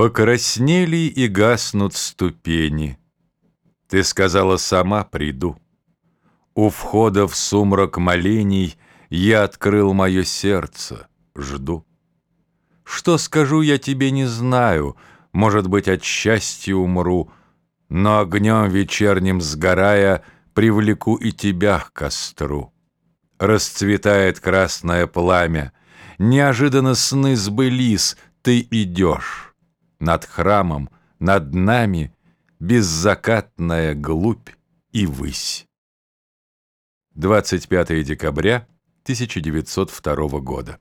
Покраснели и гаснут ступени. Ты сказала, сама приду. У входа в сумрак молений Я открыл мое сердце, жду. Что скажу, я тебе не знаю, Может быть, от счастья умру, Но огнем вечерним сгорая Привлеку и тебя к костру. Расцветает красное пламя, Неожиданно сны сбылись, Ты идешь. Над храмом, над нами Беззакатная глубь и высь. 25 декабря 1902 года.